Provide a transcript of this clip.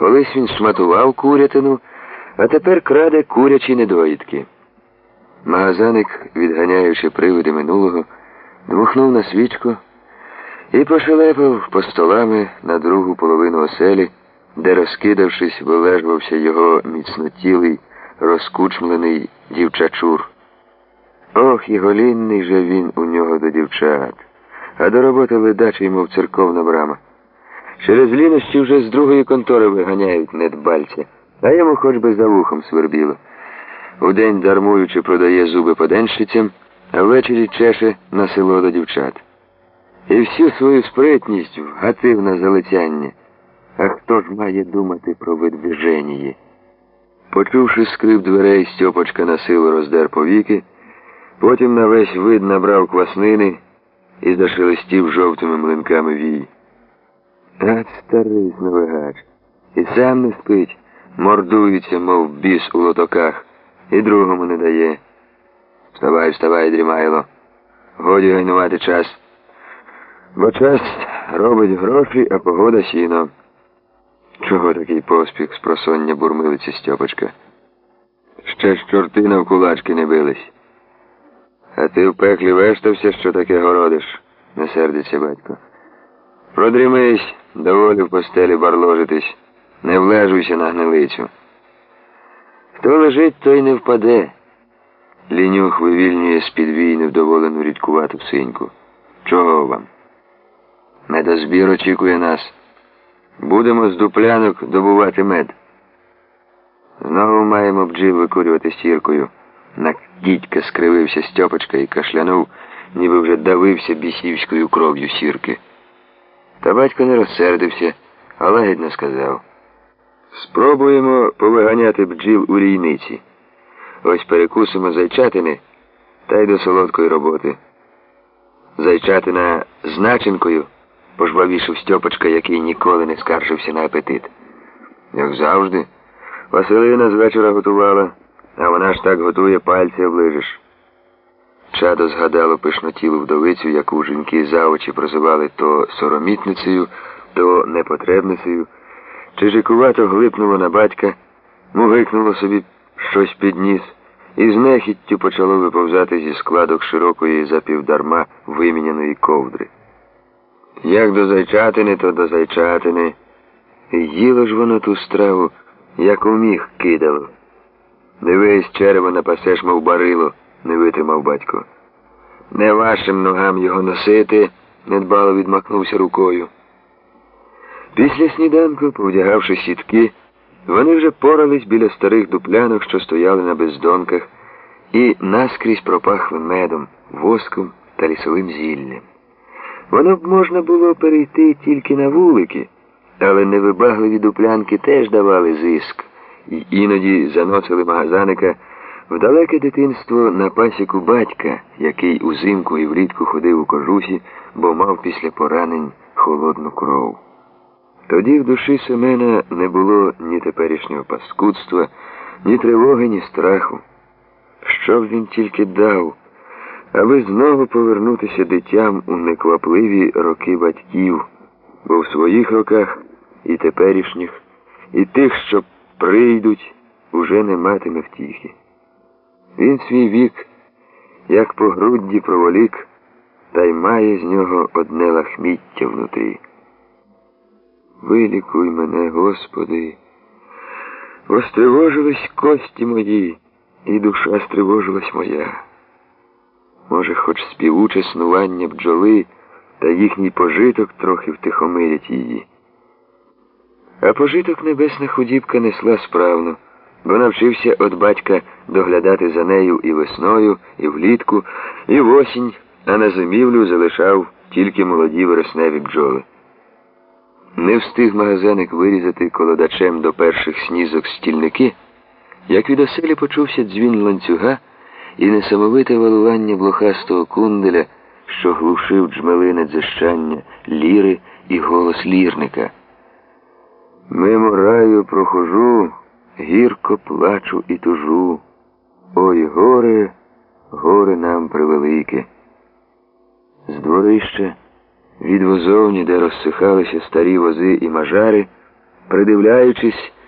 Колись він шматував курятину, а тепер краде курячі недоїдки. Магазаник, відганяючи привиди минулого, дмухнув на свічку і пошелепав по столами на другу половину оселі, де, розкидавшись, вилежувався його міцнотілий, розкучмлений дівчачур. Ох, і голінний же він у нього до дівчат, а до роботи ледачий, мов церковна брама. Через лінощі вже з другої контори виганяють недбальця, а йому хоч би за вухом свербіло. Удень дармуючи продає зуби поденщицям, а ввечері чеше на село до дівчат. І всю свою спритність вгатив на залицяння. А хто ж має думати про видвиженіє? Почувши скрип дверей, Стьопочка на силу роздер повіки, потім на весь вид набрав кваснини і зашелестів жовтими млинками вій. От старий сновигач. І сам не спить, мордується, мов біс у лотоках, і другому не дає. Вставай, вставай, дрімайло. Годі гайнувати час. Бо час робить гроші, а погода сіно. Чого такий поспіх з просоння бурмилиться Стьопочка? Ще ж чорти в кулачки не бились. А ти в пеклі вештався, що таке городиш, не сердиться батько. Продрімись, доволі в постелі барложитись, не влежуйся на гнилицю. Хто лежить, той не впаде. Лінюх вивільнює з-під вій невдоволену рідкувату синьку. Чого вам? Медозбір очікує нас. Будемо з дуплянок добувати мед. Знову маємо бджіл викурювати сіркою. На дідька скривився Стьопочка і кашлянув, ніби вже давився бісівською кров'ю сірки. Та батько не розсердився, а лагідно сказав. Спробуємо повиганяти бджіл у рійниці. Ось перекусимо зайчатини та й до солодкої роботи. Зайчатина з начинкою, пожвавішив Стьопочка, який ніколи не скаржився на апетит. Як завжди, Василина з вечора готувала, а вона ж так готує пальці оближиш. Чадо згадало пишнотілу вдовицю, яку жінки за очі прозивали то соромітницею, то непотребницею. Чижикувато глипнуло на батька, мугикнуло собі щось під ніс, і з нехіттю почало виповзати зі складок широкої запівдарма виміняної ковдри. Як до зайчатини, то до зайчатини. Їло ж воно ту страву, як уміг кидало. Дивись, черево напасеш, мов барило, не витримав батько. Не вашим ногам його носити, недбало відмахнувся рукою. Після сніданку, повдягавши сітки, вони вже порались біля старих дуплянок, що стояли на бездонках, і наскрізь пропахли медом, воском та лісовим зіллям. Воно б можна було перейти тільки на вулики, але невибагливі дуплянки теж давали зиск, і іноді заносили магазаника в далеке дитинство на пасіку батька, який узимку і влітку ходив у кожусі, бо мав після поранень холодну кров. Тоді в душі Семена не було ні теперішнього паскудства, ні тривоги, ні страху. Що б він тільки дав, аби знову повернутися дитям у неквапливі роки батьків, бо в своїх роках і теперішніх, і тих, що прийдуть, уже не матиме втіхи. Він свій вік, як по грудді проволік, та й має з нього одне лахміття внутрі. Вилікуй мене, Господи. Остривожились кості мої, і душа стривожилась моя. Може, хоч співуче снування бджоли та їхній пожиток трохи втихомирять її. А пожиток небесна худібка несла справно, бо навчився від батька доглядати за нею і весною, і влітку, і в осінь, а на зимівлю залишав тільки молоді вересневі бджоли. Не встиг магазиник вирізати колодачем до перших снізок стільники, як від оселі почувся дзвін ланцюга і несамовите валування блохастого кунделя, що глушив джмелине дзищання ліри і голос лірника. Мимо раю прохожу, гірко плачу і тужу. Ой, горе, горе нам превелике. З дворища від возовні, де розсихалися старі вози і мажари, придивляючись,